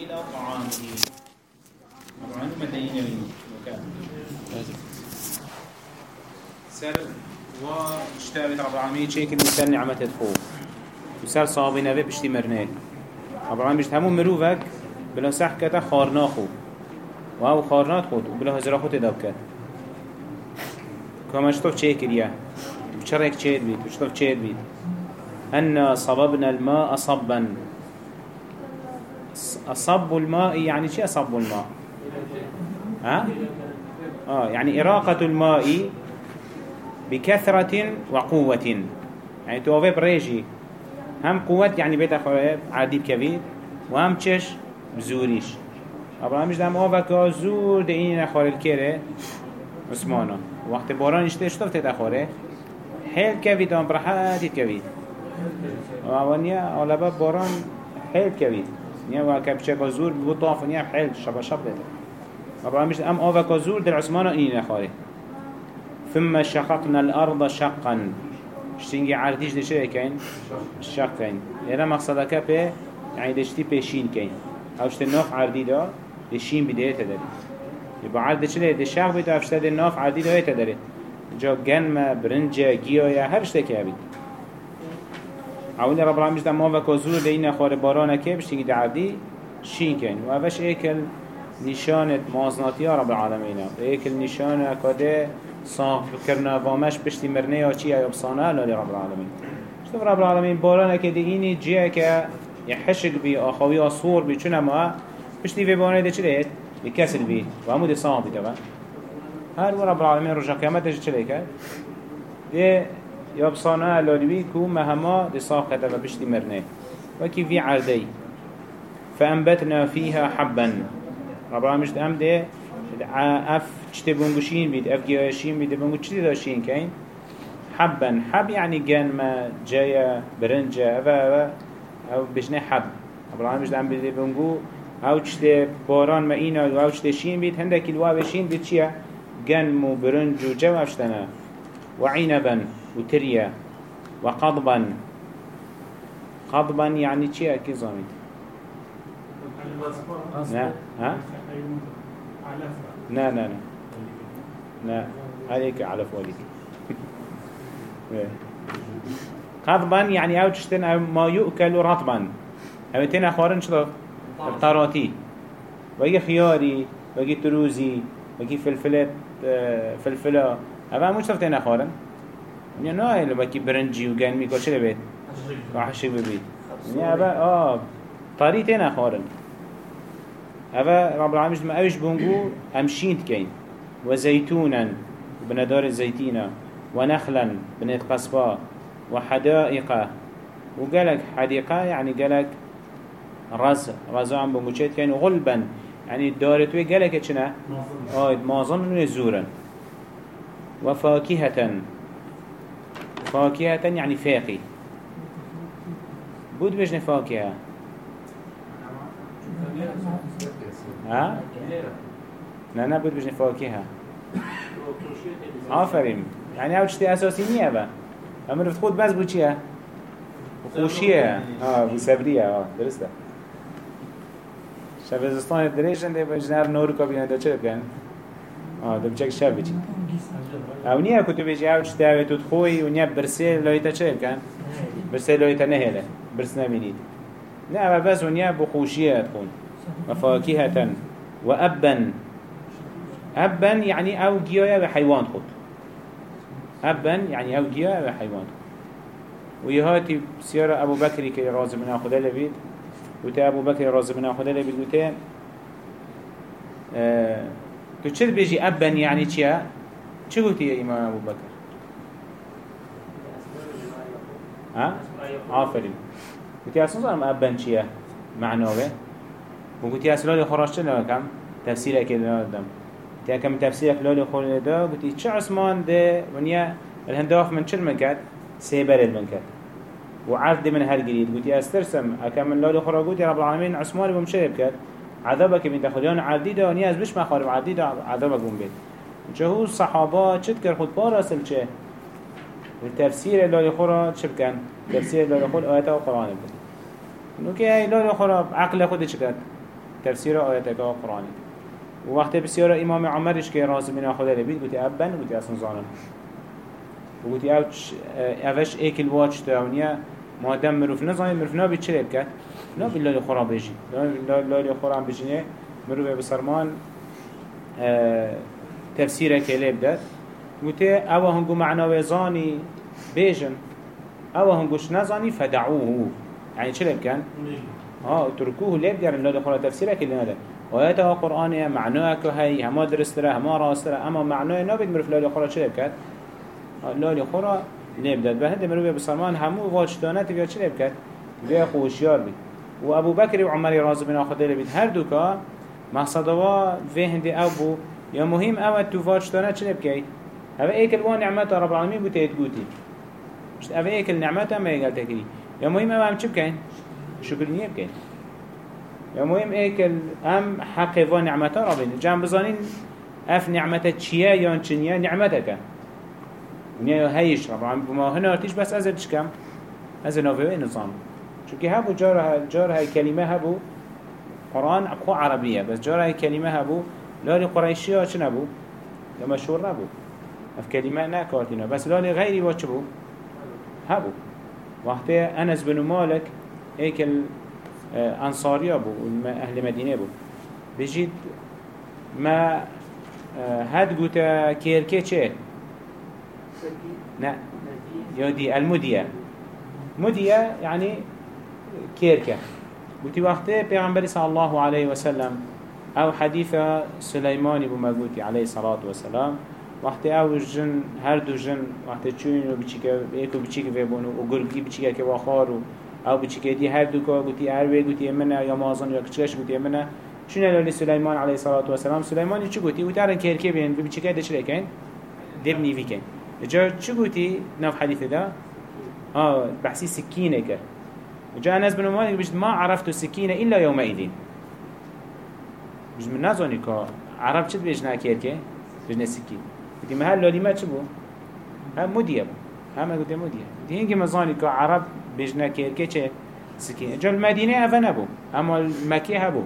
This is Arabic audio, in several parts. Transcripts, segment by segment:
إلى طعامه. طبعا مدينة منه سر رب العالمين شيء كل سر نعمة تدخو وسر صابي نبي بشتي مرنه رب العالمين بشت همو مروفك. بلا سح كتا خارناخو وهو خارنات خود. وبلا هزرا خود تداب كت كما شطف چه كريا بشرك چه بيت بشطف چه بيت أن صببنا الماء صبا أصب الماء يعني شو أصب الماء؟ ها؟ آه يعني إراقة الماء بكثرة وقوة. يعني توفي بريجي هم قوة يعني بيت أخوة عديد كبير وهم تشش بزوريش أبراهيم مش دام آفا زور ده این أخوار الكيري عثمانا وقت باران اشته شطفت أخواره حيل كبير هم برحاتي كبير على باب باران حيل كبير نیا و کبچه زور بو طاف نیا حیل شب شب بده. ابراهیم میشه ام آوا زور در عثمان این نخاره ثم شققنا الأرض شقا. شتنگی عردیش دشه کن شق کن یعنی مقصد که به يعني دشتي بيشين كين أو شت الناف عردي دا دشين بداية تدري يبقى عرض چله دشاق بيتو افشتاد الناف عردي دا تدري جا جنما برنجا گيايا هر شتكي هبيت اول رب العالمين جدا ما وكا زور دينا خوار بارانا كي بشتنگي دعردي شين كين و اوش ايكل نشانت مازناتيا رب العالمين ايكل نشانه كده صاف كرنا وامش بشتي مرنه یا چی ایابسانه لالی رب العالمين شتف رب العالمين بارانا كي ديني جيه كه يحشق بي آخوي أصور بي چون ما بشتي في بانه ده چليت بكسل بي وهمو ده صام بي طبعا هر رب العالمين رجع قيامته چليك ده يابصانا لالوي كو مهما دي ساقطة وبشتي مرنه. وكي في عردي فأنبتنا فيها حبا رب العالمين مشت أم ده؟ اف چته بونگوشين بيد اف گياشين بيد بونگو چته داشين كين حبا حب يعني جان ما برنجة أفا أفا أو بجنه حب. رب العالمين مشت أم بده بونگو أو چته باران ما اینا و أو چته شين بيد هندك الوا بشين بيد چيه جن مو برنج و جو افشتنا وعنبا وتريا وقضبا. قضبا يعني چيه اكي زامد لا ها؟ لا لا لا. لا عليك على فوليك قضبا يعني أو تشتن ما يؤكل رطبا. أو تنا خوارن شلو الطاراتي ويجي خياري ويجي تروزي ويجي فلفلات فلفلة. أبا مش شفتين خوارن يعني نه اللي بكي برنجي وجانمي كل شيء بيت راح شيء ببيت يعني أبا آه طريقتين خوارن أبا رب العالمين ما أوش بونجو أمشين تكين وزيتونا بندار الزيتينة ونخلا بنت قصبا وحدائق وقالك حديقة يعني قالك رز رز عم بموشيت كين غلبا يعني دارتوي قالك اتشنا آه معظم من زورا وفاكهة فاكهة يعني فاقي. بود بجن فاكهة. ها؟ لا لا بود بجن فاكهة. آفرين يعني أو تشتي أساسي نية با. أما رفت خود بس بو چيه؟ خوشية آه بو سبرية آه درسته. شبزستان دريشن ده بجنر نورو كابينه ده چه بكن؟ آه ده بچك شب بچي أو نيه كتو بيجي أو چه دعوه تو تخوي و نيه برسي لويتا چه بكن؟ برسي لويتا نهيله برس نمينيد نه اما بس و نيه بخوشية تكون وفاكهة وأبا أبا يعني أو جيايا بحيوان خود أبا يعني أو جيايا بحيوان ويهاتي سيارة أبو بكر كي رازي من أخذ لبيد وتا أبو بكر رازي من أخذ لبيد وتا تو چه بيجي أبا يعني چيا چه قلت يا إمام أبو بكر ها؟ آفرين قلت يا أصلا أبا چيا معناه وقلت يا سلالي خراش چه كم تفسير أكيد نادم تيا كم تفسير لالي خول دا قلت چه عثمان ده؟ ونيا الهنداف من چل مكات سيبرد من كات وعرض من هر جديد قلت يا استرسم من لالي خرا قلت يا رب العالمين عثمان بمشرب كات عذابك من دخليان عدي دا ونيا از بش مخارب عدي دا عذابك بم بيت جهو الصحابة چت كر خود بارسل چه؟ التفسير لالي خرا چه بكن تفسير لالي خود آيات و قرآن بكن نوكي هاي لالي خرا عقل خود چه كات تفسير آياتك قرآن ووقت بسيارة إمام عمرش كي راز من أخذ لبيت قلت أبن قلت أصلا ظالم وقلت أوش أوش إيك الواج تاونيا ما دام مروف نظام مروف نابي تشرب كات نابي الله خراب بيجي لا لا خراب بيجي مروف بسرمان آه تفسيره كلاب داد قلت أو هنگو معنا وزاني بيجن أو هنگوش نزاني فدعوه. يعني شرب كان آه تركوه ليه ديار الله خراب تفسيره كلنا ده آيات قرآنية معناه كهي هما درستره هما راستره أما معناه نابد مروف لالي خورا چه بكت؟ لالي خورا نبدأ به هنده مروف بسلمان همو واجدانه تبیا چه بكت؟ بیا خوشیار بید. و ابو بکر و عمری رازو بنا خدا لبید هر دوکا مقصدوا في هندي أو يا مهم أو تفاجتنا چه بكي هذا إيك الوان نعمة رب العالمين بتيت قوتي مش هذا إيك النعمة ما يقال تكري يا مهم أو هم چه بكين؟ شكر نيه بكين. يا مهم إيك أم حق و نعمتا ربين جام بزانين أف نعمتا چيه يان چنيه نعمتك ونيا هيش رب العالمين بما هنا ارتيش بس ازل چكم ازل نوفي نظام. چونكي هبو جارها جارها كلمة هبو قرآن اقوى عربية بس جارها كلمة هبو لالي قريشية چن هبو مشهور نبو اف كلمة ناكارتنا بس لالي غيري وچبو هبو وقت أنس بن مالك هيك انصاریا بو أهل مدینه بو بجید ما هد گوتا کیرکه چه؟ نه. یا دی المدیه مدیه يعني كيركة قلتي وقته پیغمبر صلى الله عليه وسلم أو حديث سليمان بو مقوتي عليه الصلاة والسلام وقت أو جن هر دو جن وقت چون و بچیکه ایکو بچیکه ببونو و گرگی بچیکه که واخارو أو بچی دی هر دو که گوتی هر وی گوتی منه یا مازن یا کچکش گوتی منه. چون لالی سلیمان علیه الصلاة والسلام سلیمانی چی گوتی؟ و ترن کرکی بین بچی که دش لکن؟ دب نیوی کن. جا چی گوتی؟ نف حدیث دا؟ آه بحثی سکینه که. جا انس بن ما عرفت السكينة إلا يومئذ بج نزانی که عرب چه بج نکرد که؟ بج نسکی. بودی محل لالی ما چه بو هم مودیه بو همه گوده مودیه. دی اینگه مزانی که عرب بج نکرد که چه؟ سکین. جل مدینه اوه نبو اما مکه هبو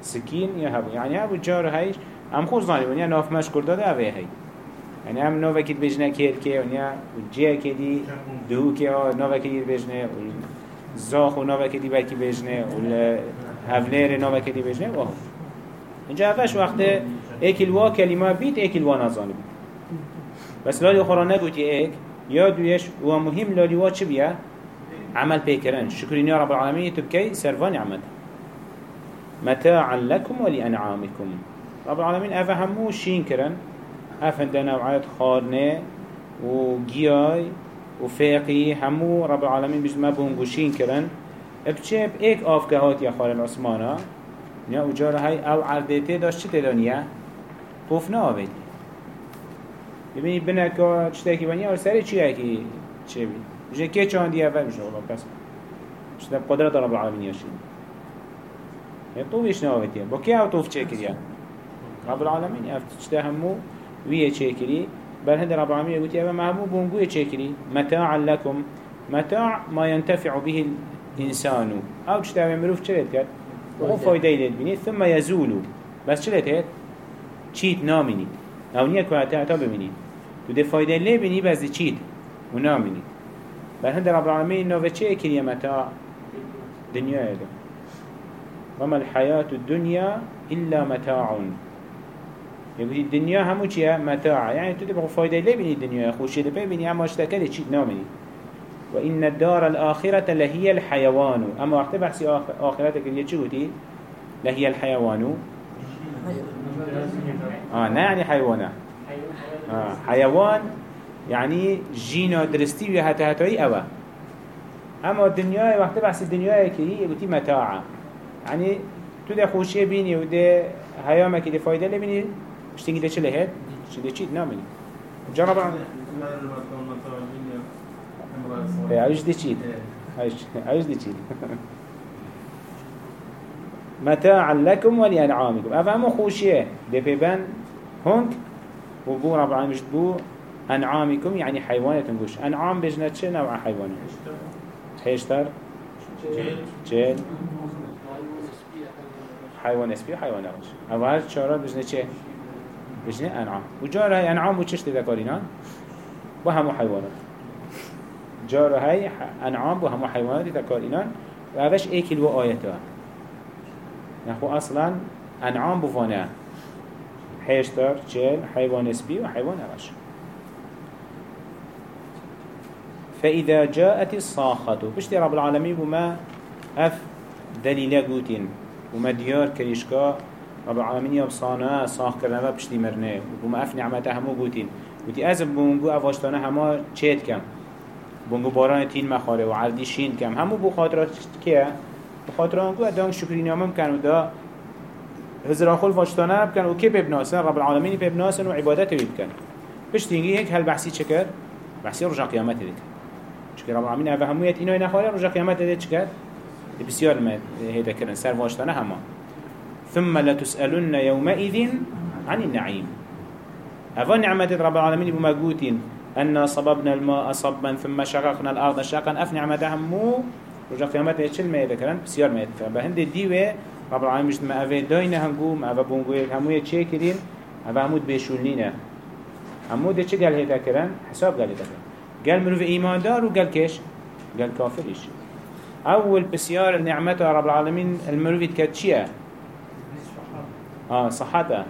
سکین یا هبو یعنی هبو جار هیش هم خود زانی بو یعنی ناف مشکر داده اوه هی. یعنی هم نو وکیت بج که یعنی جه که دی دو که نو وکیت بجنه زاخ و نو وکیت بلکی نه هفلیر نو بجنه و نه. اینجا افش وقت ایک الوا کلمه بیت ایک الوا نزانه بیت بس لالی قرآن نگوتی ایک یا دویش و مهم لالی وا چه بیا عمل بيكرن شكرين يا رب العالمين تبكي سرفان عمد متاعا لكم ولأنعامكم رب العالمين أفهمو شين كرن أفهند نوعات خارنة وجياي وفاقي همو رب العالمين بجد ما بونغو شين كرن بچه ايك آفكهات يا خال العثمانا يا وجاره هاي أو عردته داشت چه تدانيه خوفنا آوید ببینید بنا که چتاکی ونیا و سری چی هکی چه بید جه که چاندی اول میشه الله پس شده قدرت رب العالمین یاشید هی طوفش نوابتیه با که أو طوف چه کریا رب العالمین افت شده همو ویه چه کری بل هند رب العالمين يقول يا ما همو بونقوي تشكري متاعا لكم متاع ما ينتفع به الإنسان أو تشتغل مروف كات وهو فايدة يلد ثم يزول بس شلت هيت چیت نامینید أو نیه که تا ببینید تو ده فایده لی بینی بز چیت و نامینید بل هند رب العالمین نوه چه کریه متا؟ دنیا ایده. وما الحياة الدنيا إلا متاع يقول الدنيا همو چيه متاع يعني تو تبقى فايدة ليه بني الدنيا خوشي لبي بني اما اشتكى لي چيت نامني وإن الدار الآخرة لهي الحيوان أما وقت بحثي آخرتك اللي چه لهي الحيوان آه نه يعني حيوانة آه حيوان يعني جينا درستي ويا هتا هتاي أوا أما الدنيا وقت بحث الدنيا كي يقولي متاعة يعني تو ده بيني وده هيامك ده فايدة لبيني مش تيجي ده شله هاد شو ده شيء نامني ده شيء عايش عايش ده شيء متاعا لكم ولأنعامكم أفهموا خوشيه دي بيبان هونك وبو رب العالمين بو أنعامكم يعني حيوانات نقولش أنعام بجنة نوع حيوان حيشتر جيل حيوان اسبي وحيوان روش اول چارات بجنه چه؟ بجنه انعام و انعام و چشت و همو حيوانات جاره هاي انعام و همو حيوانات اوش ايكل و آيته نخو أصلا انعام بفانه حيشتر چل حيوان اسبي و حيوان روش فإذا جاءت الصاخة بشتي رب العالمين بما أف دليل قوتين وما ديار كريشكا رب العالمين يبصانا صاخ كرنا بشتي مرنه. وما أف نعمته همو قوتين وتي أزب بونگو أفاشتانا هما چيت كم بونگو باران تين مخاره وعردي شين كم همو بو خاطرات كيه بخاطر آنگو ادانگ شکری نامم کن و دا هزرا خل فاشتانه بکن و که ببناسن رب العالمين ببناسن و عبادت بکن پشتینگی هيك هل بحثی چکر؟ بحثی رجع قیامت دید چکر رب العالمين اوه همویت اینو نخواره رجع قیامت دید چکر؟ بسیار ما هيدا كرن سر واشتانه هما ثم لتسألن يومئذ عن النعيم هذا نعمة رب العالمين بما أن صببنا الماء صبا ثم شققنا الأرض شقا أف نعمة همو رجع قيامته چل ما يذكرن بسيار ما يذكرن بهند ديوه رب العالمين مجد ما أفه داينه هنگو ما أفه بونگوه همو چه كرين أفه همود بيشولنينه همو ده چه قال هيدا كرن حساب قال هيدا قال منو في إيمان دار وقال كيش قال كافريش أول بسيار النعمة رب العالمين المروفي تكتشيه آه صحته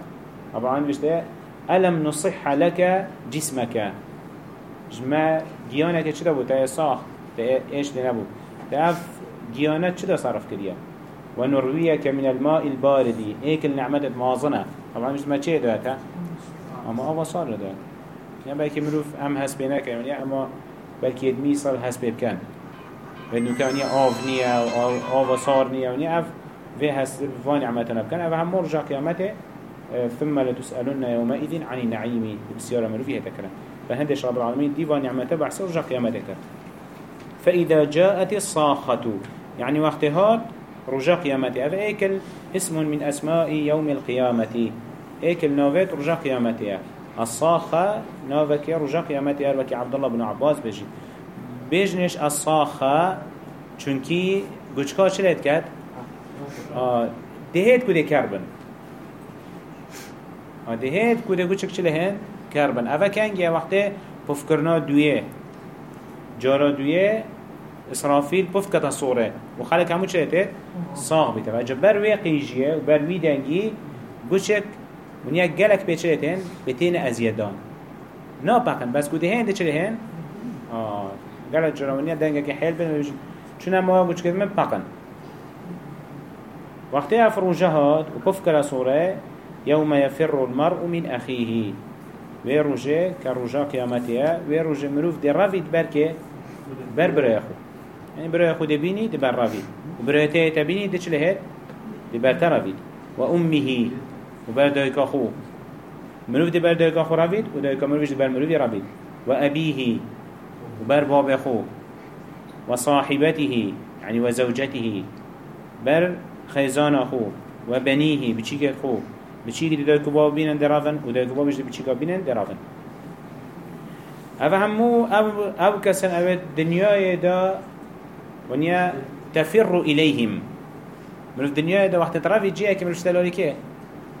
رب العالمين بيشته ألم نصح لك جسمك؟ جمع جيانك چه بو تا صاح تا إيش نبو تاف جيانت چه صرف كريا ونرويك من الماء البارد. ايك النعمة مازنة. طبعا مش ما چه داتا اما آوا صار دات يعني بلكي مروف ام هس بينك يعني اما بلكي يدمي صار هس بيبكن لأنه كان يا آف نيا أو آف صار نيا ونيا أف في هس فان نعمتنا بكن أف هم مرجع قيامته ثم لتسألن يومئذ عن النعيم بسيارة مروفية تكرا فهندش رب العالمين دي نعمته بحث رجع قيامته فإذا جاءت الصاخة يعني وقتها رجع قيامته أف إيكل اسم من أسماء يوم القيامة. إيكل نوفيت رجع قيامته الصاخة نوفك رجع قيامته وكي عبد الله بن عباس بجي. بيجنش الصاخة چونكي گوچكا چلت كد آه دهيت كده كربن آه دهيت كده گوچك چلهن كربن اوه كنگه وقته پفکرنا دویه. جارا دویه اسرافیل پف کتا صوره و خلق همو چهته صاغ بیته و جبر وی قیجیه و بر وی دنگی گوچک ونیا گلک پیچهتن بتین ازیدان. نا پاکن بس گوده هنده چه هن؟ آه. گلک جراونیا دنگه که حیل بین چون ما گوچ کدمه پاکن وقتی افروجه هاد و پف کتا صوره يوم يفر المرء من أخيه ويروجه كروجا قيامتها ويروجه مروف دي رافيد بركه بر برای خود يعني برای خود بینی دی بر رافید و برای تیه تبینی دی چله هید دی بر ترافید و امه و بر دایکا خو مروف دی بر دایکا خو رافید و دایکا مروفش دی بر مروفی رافید و ابیه و بر باب خو و صاحبته يعني وزوجته بر خيزان خو وبنيه بچيك خو بچيك دي دايكو باب بينن درافن و دايكو بابش دي بچيكا بينن درافن أو همو أو, کسن أو دنیای دا ونیا تفر إليهم من الدنيا دا وقت ترافي جيه كمل اشتلالي كيه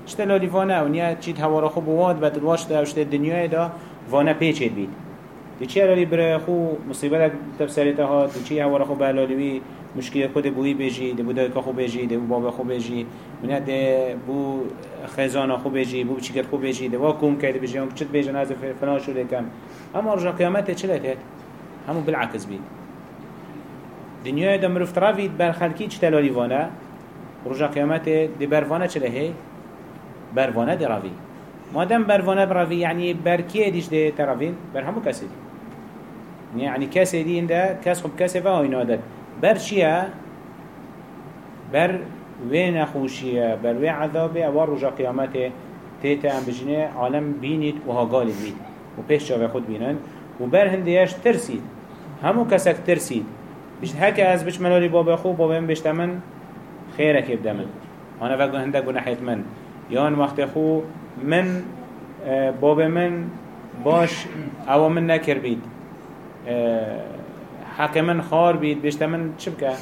اشتلالي فانا ونیا چيت هوا خو بواد بد الواش دا اشتل الدنيا دا فانا پیچید بید. دی چی هلالی برای خو مصیبت تفسیرته ها؟ دی چی هوا خو بلالی بی مشکل خود بوی بجی دی بودای که خو بجی دی بابا خو بجی. من دی بو خزانه خو بجی بو چیکر خو بجی. دی وا کوم کرد بجی هم چت بجن از فلان شده کم. اما رجع قیامت چلته همو بالعکس بید دنیای دا مروف تراوید بر خلکی چه تلالی وانه؟ رجع قیامت دی بروانه چله هی بروانه دی راوی. مادم بروانه براوی یعنی بر کیه دیش دی تراوین؟ بر همو کسی. دی یعنی کسی دی انده کس خب کسی و آینه داد. بر چیه بر وی نخوشیه بر وی عذابه اوار رجع قیامت تیتا هم بجنه عالم بینید و ها گالید بید و پیش جاوه خود بینن و بر هندیش ترسید همو کسک ترسید بيش هكا از بيش ملالي بابا خو بابا من بيش تمن خيرك يبدا من أنا وقت هندك ناحية من. يان وقت خو من بابا من باش أو من نكر بيد حق من خار بيد بيش تمن شبكة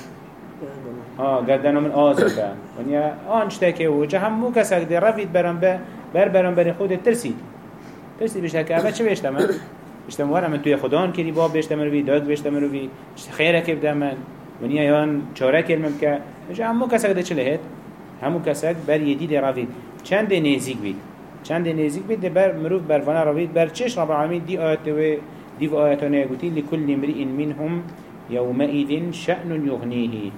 ها گردن من آزتا ونیا آن شتکه و جه همو کسک دی رفید برم به بر برم بر خود ترسید. ترسید بشه که اول چه بشتم من؟ ورم من توی خدان کردی باب بشتم روی داد بشتم روی خیره که بدم من. ونیا یان چاره کلمم که جه همو کسک دی چه لهید همو کسک بر یدی دی رفید چند نزیک بید؟ چند نزیک بید بر مروف بر فنا رفید بر چش رب العالمین دی آیت و دی آیتانه گوتی لكل امرئ منهم يومئذ شأن يغنيه.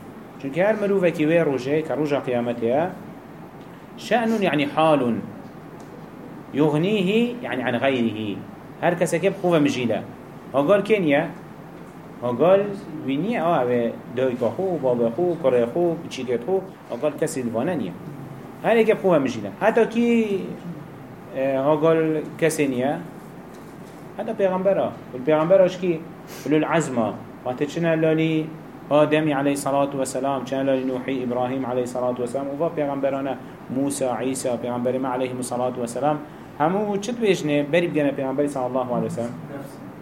چونك هر مروفة كي وي روجة كروجه قيامتها شأن يعني حال يغنيه يعني عن غيره. هر كسا خوفة مجيلة هقال كينيا هقال وينيا آه دويك خو بابا خو كره خو بچيكت خو هقال كسي الوانانيا هر كيب خوفة مجيلة حتى كي هقال كسي نيا حتى پیغمبره والپیغمبره اشكي ولو العزمه وقت چنا لالي آدم عليه الصلاة والسلام كان لالي نوحي إبراهيم عليه الصلاة والسلام وفا پیغمبرانا موسى عيسى پیغمبر ما عليه الصلاة والسلام همو چت بري بجنه پیغمبر صلى الله عليه وسلم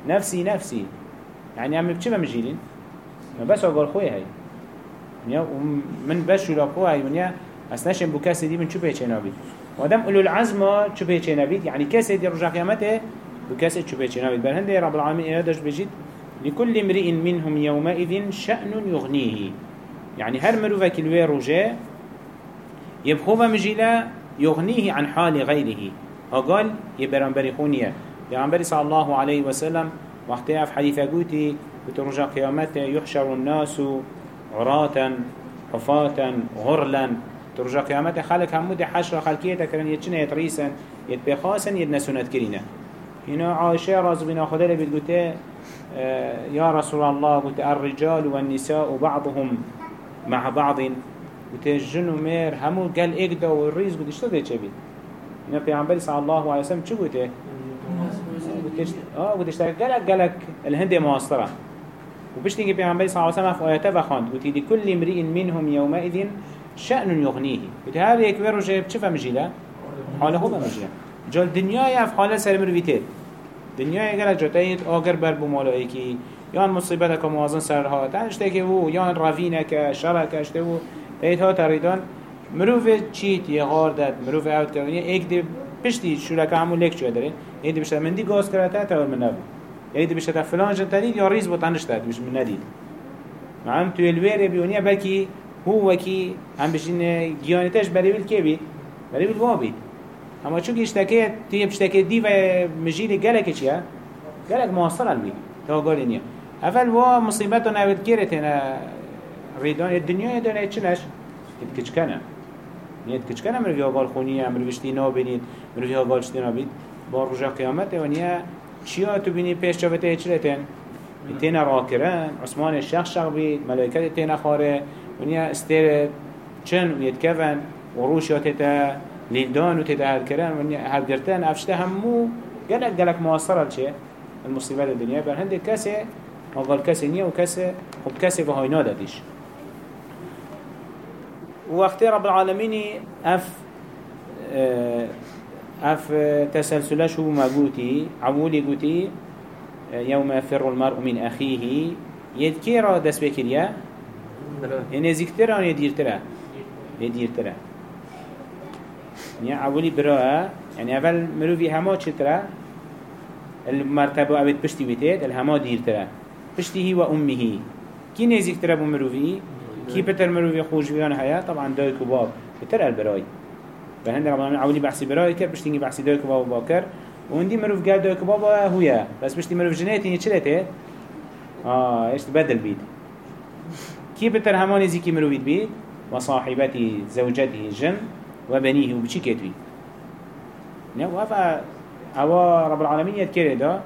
نفسي نفسي يعني هم بچه بمجيلين ما بس أقول خوي هاي من بس شو لقوه هاي من اسنشن بو كاسي دي من شو بيچه نابيد وادم اولو العزم شو بيچه نابيد يعني كاسي دي رجع قيامته شو بيچه نابيد بل هنده رب العالمين ايادش بجيد لكل امرئ منهم يومئذ شأن يغنيه. يعني هر مروفك الوي رجاء يبخوه مجيلا يغنيه عن حال غيره. أقال يبران بريخونية يغنبري صلى الله عليه وسلم وقتها في حديثة قوتي بترجع قيامته يحشر الناس عراة حفاة غرلا. ترجع قيامته خلق همود حشر خلقية تكرن يتشنا يتريسا يتبخاسا يدنسونت كرينا هنا عائشة راز بنا خدالة بتقوته آه، يا رسول الله قلت الرجال والنساء بعضهم مع بعض. قلت الجن ومير همو قال اقدا والريز قلت اشتو ده چه بيت هنا پیغمبر صلى الله عليه وسلم چو قلت قلت اشتو قلق قلق الهند مواصرة وبشتنجي پیغمبر صلى الله عليه وسلم في آياته بخاند قلت لكل امرئ منهم يومئذ شأن يغنيه قلت هذا يكبر رجب چفا مجيلا حاله هو مجيلا جال دنيا يف حاله سر مرويتين دنیا اگر جتایت آگر بر بمالایی کی یان مصیبت که موازن سرها. تنشته که او یان روینه که شرک اشته او تایت ها تریدان. مروف چیت یه غار داد مروف اوت کردن یک دی پشتی شورک همون لک چه داره یه دی بشه من دی گاز کرده تا من نبود. یه دی بشه فلان جن تدید یا ریز بوتنش داد بشه من ندید. معم تو الویر بیونیه بلکی هو وکی هم بشین گیانتش بری بیل که بید؟ بری بیل وابید اما چون اشتكيت تي بشتكي دي و مجيل جالك چيا جالك مواصل البي تو قال نيا اول وا مصيبته ناود كيرت هنا ريدان الدنيا يدنا يتشنش يتكشكنا يتكشكنا من فيها قال خونية من فيشتي نابينيد من فيها قال شتي نابيد بار رجع قيامته ونيا چيا تو بيني پیش جابته يچلتن تينا راكران عثمان الشخص شغ بيد ملائكة تينا خاره ونيا استير چن ويتكفن وروش ياتتا لیدان و کردن و هر گرتن افشته همو گلک گلک مواصره چه المصیبت الدنیا بر هنده کسی مقال کسی نیه و کسی خب کسی به های ناددیش وقتی رب العالمین أف أف تسلسلش هو ما قوتي عمولي قوتي يوم يفر المرء من أخيه يذكر دس بكريا يعني يذكر يدير ترى يدير يعني أولي براءة يعني أول مروفي هما چترا المرتبة أبد بشتي بتيت الهما دير ترى بشتي هي وأمه كي نزيك ترى بمروفي كي بتر مروفي خوش بيان هيا طبعا داي كباب بتر البراي فهند ربنا أولي بحسي براي كر بشتي بحسي داي كباب باكر وندي مروف قال داي كباب هويا بس بشتي مروف جناتي يشلته آه إيش تبدل بيد كي بتر هما نزيكي مروفي بيد وصاحبتي زوجته جن. وبنيه وبشي كتوي نعم وفا هوا رب العالمين يذكر ده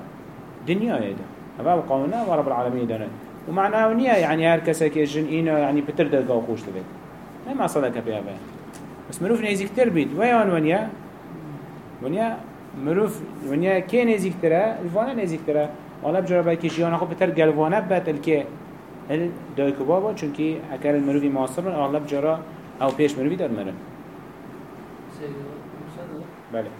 دنيا ده هوا قونا ورب العالمين ده ومعناه نيا يعني هر كيجن إينا يعني بتر دلقا وخوش تبت ما صدق في هذا بس مروف نيزي كتر بيت. ويان ونيا؟ ونيا مروف ونيا كي نيزي كترا الفانا نيزي كترا ولا بجربة كيجيانا خو بتر قلوانا بات الكي هل دايكو بابا چونكي اكار المروفي معاصر من اغلب أو پیش مروفي دار مرن. بله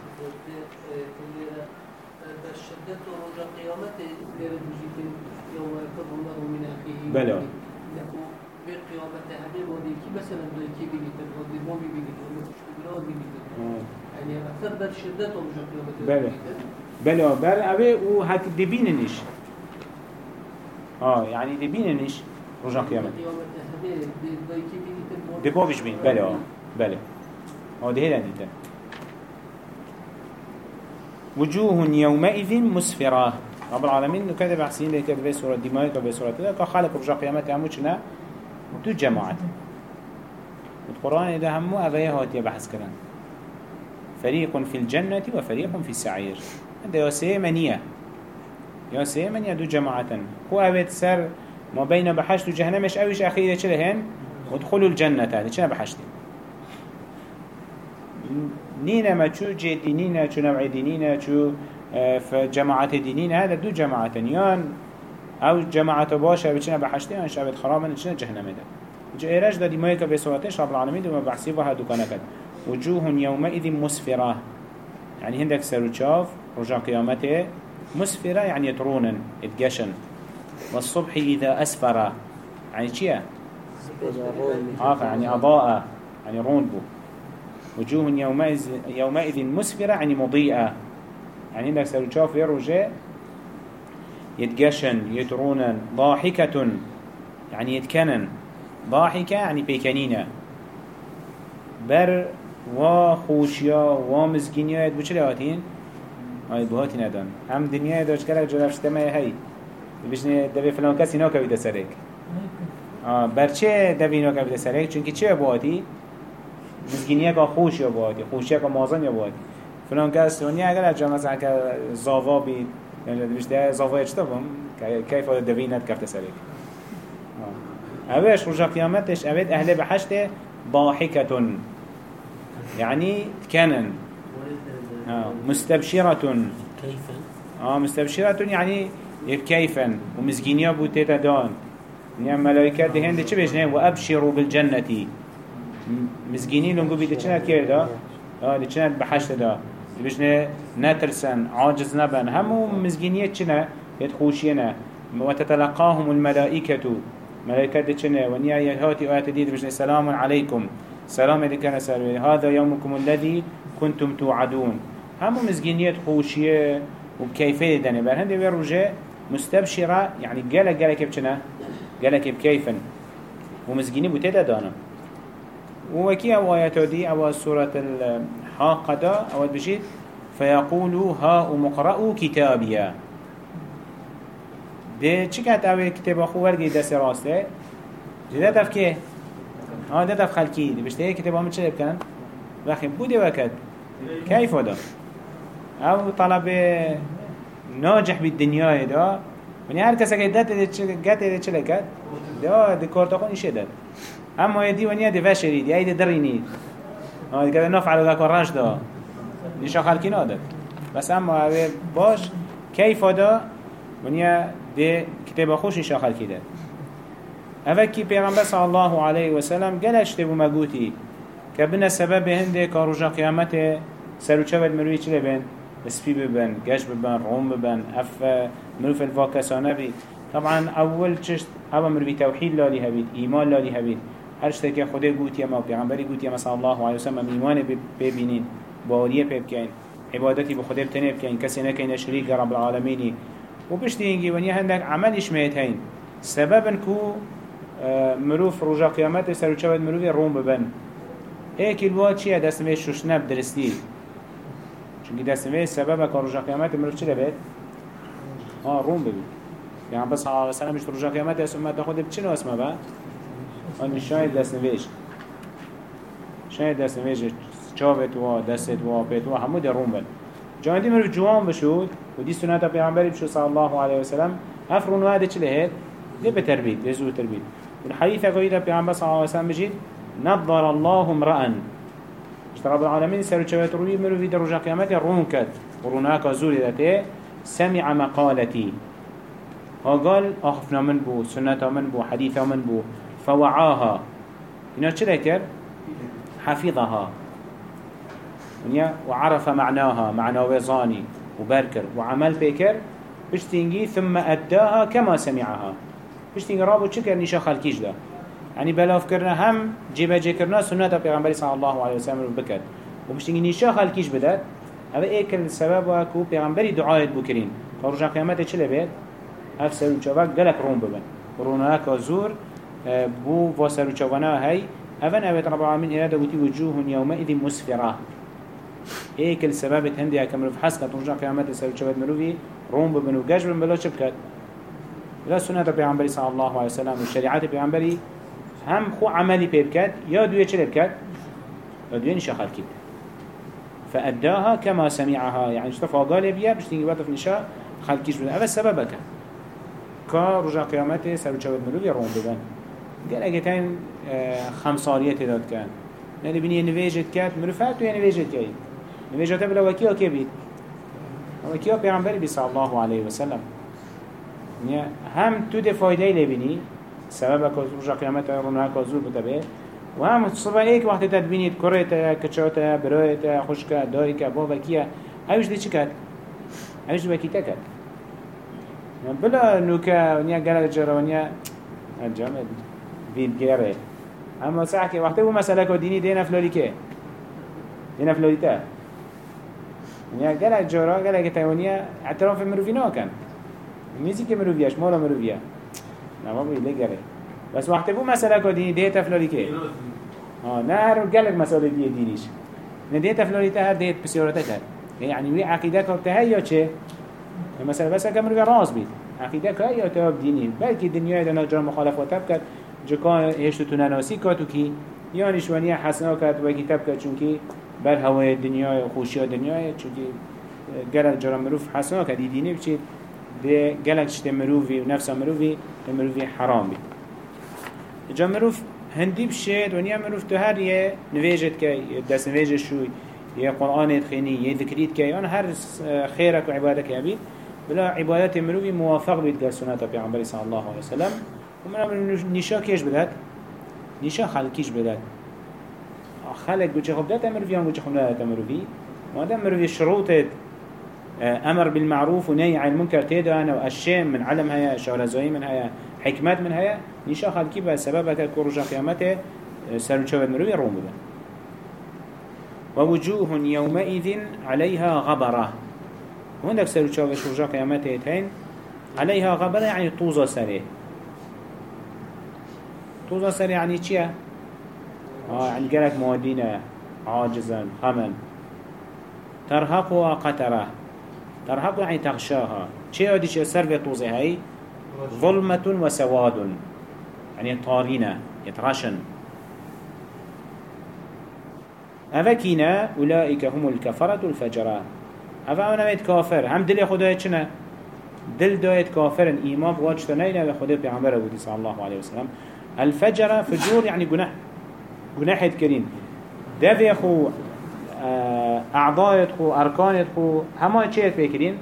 شدته رجع قيامته غير المجيد يوم يفر المرء من أخيه بله. في قيامة هذه ودي كي مثلا دو كي بيجي ودي مو بيجي ودي مشكلة بيجي أكثر بر شدة ومش قيامة بله. بله. بر أبي وهك دبيننش آه يعني دبيننش رجع قيامة دبوبش بين بله آه. بله آه ده. ديتا وجوه يومئذ مسفرة. رب العالمين كده بحسين كده في سورة دمائك وفي سورة كده كخالق رجع قيامة عمو چنا دو جماعت القرآن ده همو أبيه هاتي بحث كرن فريق في الجنة وفريق في السعير. ده ياسيه منية ياسيه منية دو جماعة هو أبيت سر ما بين بحشت وجهنمش أويش أخيرا چلهن ودخلوا الجنة هذا چنا بحشتين نينا ما شو جي دينينا شو نوع دينينا شو فجماعة دينينا هذا دو جماعة يان أو جماعة باشا بچنا بحشتين آن شابت خرابا نشنا جهنم ده. جا ايراج دا ديمايك بسواتش رب العالمين دوما بحسي وها دوكانا كد وجوه يومئذ مسفرة. يعني هندك سروچاف رجع قيامته مسفرة يعني يترونن اتقشن والصبح إذا أسفر يعني چيه؟ آخر يعني أضاء يعني رون بو. وجوه يومئذ, يومئذ مسفرة يعني مضيئة. يعني عندك سروچاف يرجع يتقشن يترونن ضاحكة يعني يتكنن. ضاحكة يعني بيكنينة. بر و خوشيا و مزگینیا بو چه هاتین؟ آید بو هاتین ادن هم دنیا داشت کرد جرفش تمه هی بشنه دوی فلان کسی نا کویده سرک آه بر چه دوی نا کویده سرک؟ چونکه چه بو مزگینیا که خوش یا بو هاتی خوشیا که مازن یا هاتی فلان کس ونیا اگر اجا مثلا که زاوا بید يعني مش ده زافا يجتبهم كيف هذا دفينات كفت سريك أبيش رجع قيامتش أبيت أهل بحشته ضاحكة يعني كانن آه. مستبشرة كيفا آه مستبشرة يعني كيفا ومزجينيا بوتيتا دان. يعني ملائكة دهين دي چه بجنه وأبشروا بالجنة مزجينين لنقو بيدي چنه كير دا؟ آه دي چنه بحشت دا. بجنه نترسن عاجز نبن. همو مزجينية چنه يتخوشينه وتتلقاهم الملائكة ملائكة چنه ونيا يهاتي آيات دي بجنه سلام عليكم سلام كان سلام هذا يومكم الذي كنتم توعدون. همو مزجينية خوشية وبكيفية داني بل هنده بيروجه مستبشرة يعني قالك قالك بچنه قالك بكيفا ومزجيني بتدا دانا وكي أو آياته دي أو سورة الحاقة دا أو بجيت فيقولوا ها مقرأوا كتابيا ده چی کت اوه کتاب خو ورگی دست راسته؟ ده دف که؟ آه ده دف خلکی ده بشته کتاب همه چه بکن؟ بخی بوده وکد كيف هذا؟ أو طلب ناجح بالدنيا ده يعني هر کسی که دت ده چه لکد؟ ده ده کارتا خون ایشه داد أما يدي ونيا ده فشري دي ايده دريني. آه كده نفعل ذاك الرش ده. نشا خلقي نادت بس أما باش كيف هذا ونيا ده كتاب خوش نشا خلقي ده. اوه کی پیغمبر صلی الله علیه و سلم گلش تبو مگوتی که بنا سبب هنده که رجا قیامت سروچه و مروی چه ببن؟ بسپی ببن گش ببن روم ببن اف مروف الواکسانه بی. طبعا اول چشت اول مروی توحید لالی هبید ایمان لالی هبید. هر کن که خدا گوییه و پێغمبەری گوییه مثلا الله الله علیه وسلم ایمان ببینین باوریە پێ بکەین عبادتی بە خودێ بتەنێ کسی کەسێ نەکەینە شریک رب العالمینی. و پشتی و هەندێک عملیش عملش هەین سبب کو قیامت سرود قیامەتی سەرچەوەت روم ببند ببن هەیەکی بووە چییە دەستمێ شوشنە درستی. چونکی دەستمێ سبب کە ڕۆژا قیامت مروف چی دەبێت روم ببین. یان بەس علیه روز قیامت قیامەتی ئەسمەتە خود بچنو ئەسمە با؟ آن شاید دست نویش شاید دست نویش چاوت و دستت و پیت و همو در روم بل جاندی مروف جوان بشود و دی سنت پیغمبری بشود صلی الله علیه وسلم افرون واده چله هید دی به تربید دی زود تربید والحديث قويدة پیغمبر صلی الله علیه وسلم بجید نظر الله امرأ رب العالمين سألوا شوية روي مروفي در رجع قيامته رون كت وروناك زوري ذاته سمع مقالتي ها قال أخفنا من بو سنة من بو حديث من بو فوعاها. هنا چه ذكر حفظها. ونيا وعرف معناها معنى وزاني وبركر. وعمل بكر بشتنجي ثم أداها كما سمعها. بشتنجي رابو چكر نشا خلقيش ده؟ يعني بلاف كرنا هم جيبه جي كرنا سنة پیغمبر صلى الله عليه وسلم بكت ومشتنگي نيشا خلقيش بدأت؟ هذا ايك السبب وكو پیغمبري دعايت بكرين. فرجع قيامته چله بيت؟ هف سرو چوك گلك روم ببن. روناك زور بو واسرو چوانا هاي. أفن أبيت رب العالمين إرادة وتي وجوه يومئذ مسفرة. ايك السبب هندي كمرو في حسكة ترجع قيامته سرو چوات مروفي روم ببن وگاش ببن بلا لا سنة پیغمبری صلى الله عليه وسلم والشريعات پیغمبری هم خو عملي بيبكت يا دوية چلي بكت يا دوية نشا خلقي. فأداها كما سمعها. يعني اشتفى قال بيا باش تنجي بطف نشا خلقيش بدن هذا السبب كان كا رجع قيامته سر وشاود ملوك يرون ببن. قال اجتين خمسارية تداد كان يعني بني نفيجت كات مرفعت ويا نفيجت كاي نفيجت بلا وكيا كبيت وكيا بيعنبري بي صلى الله عليه وسلم هم تو ده فايده لبني سبب رجع قيامته رونها كازور بتبه و هم صبح ایک وقت تدبینید کرتا کچاتا برایتا خوشکا دایکا بابا کیا اوش دی چی کرد؟ اوش دی کیتا کرد بلا نوکا ونیا گلک جرا ونیا جامد ویل گره اما صح که وقتی بو مسئله که دینی دین افلالی که؟ دین افلالی تا؟ یعنی اگل اگل جارا اگل اگل تایوانی اعترام مروفی ناکن. میزی که مروفی هش مولا مروفی ها نما بو گره. بس وقتی بو مسئله که دینی دین افلالی که؟ نه هر گل اگل مسئله دی دینیش. نه دین افلالی تا هر دین پسیارتا تا. یعنی وی عقیده که تهی یا چه؟ مثلا بس اگل مروفی راز بید. عقیده که یا تواب دینی. بلکه دنیای دنیا جرم مخالفات هم کرد. جکا هشت تو نناسی کاتو کی یا نشونی حسنا کرد و کتاب کرد چونکی بر هوای دنیای خوشی دنیای چونکی گلک جرا مروف حسنا کرد دینی بچید ده گلک شت مروفی و نفس مروفی مروفی حرام بید جا مروف هندی بشید و نیا مروف تو هر یه نویجت که دست نویجت شوی یه قرآن تخینی یه ذکریت که آن هر خیرک و عبادت که بید بلا عبادت مروفی موافق بید در سنت پیغمبر صلی الله علیه وسلم. و من نشا کش بدد نشا خلقیش بدد خلق گوچه خوب داد مروفی هم گوچه خوب داد مروفی مادام مروفي شروط أمر بالمعروف ونهي عن المنكر تيدا أنا وأشياء من علم هيا شارزوي من هيا حكمت من هيا نشا خلقي بسبب كروجا قيامته سرون شواد مروفي روم بدا ووجوه يومئذ عليها غبرة وهندك سرون شواد شوجا قيامته تين عليها غبرة يعني طوزة سريه طوزة سريه يعني چيه؟ آه يعني قالك موادينة عاجزا خمن ترهقها قترة ترهق يعني تغشاها چه ادي چه؟ سر في طوزه هاي ظلمة وسواد يعني طارينة يتغشن أفكينا أولئك هم الكفرة الفجرة. أفا أنا ميت كافر هم دل خدای چنه؟ دل دايت كافر إيمان نينا بخدای پیغمبر أبو صلى الله عليه وسلم الفجرة فجور يعني جناح. جناح كرين دفع خو اعضایت خو ارکانت خو همه چیت بکرین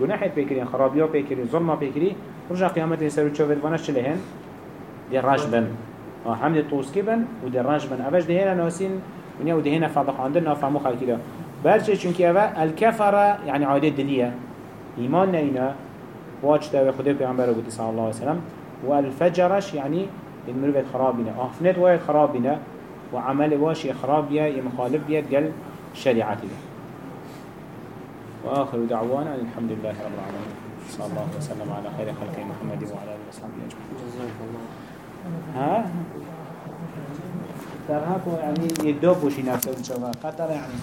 گناحت بکرین خرابیات بکرین ظلم بکرین رجع قیامت سر چوبت وانش چله هن؟ دی رجبن هم دی توسکی بن و دی رجبن اوش دی هنا ناسین ونیا و دی هنا فضخاندن نافهمو خلکی دا برچه چونکی اوه الكفرة يعني عاده دلیه ایمان نینا واجتا و خدا پیغمبر بودی صلی الله علیه وسلم. و الفجرش يعني المروفت خرابينا آفنت وايد خرابينا وعمل واشي خرابيا يمخالف بيت قل شريعتنا وآخر دعوانا الحمد لله رب العالمين. صلى الله وسلم على خير خلق محمد وعلى آله وصحبه أجمعين. ها؟ ترهاكو يعني يدوب وشي نفسه إن شاء الله. قطر يعني.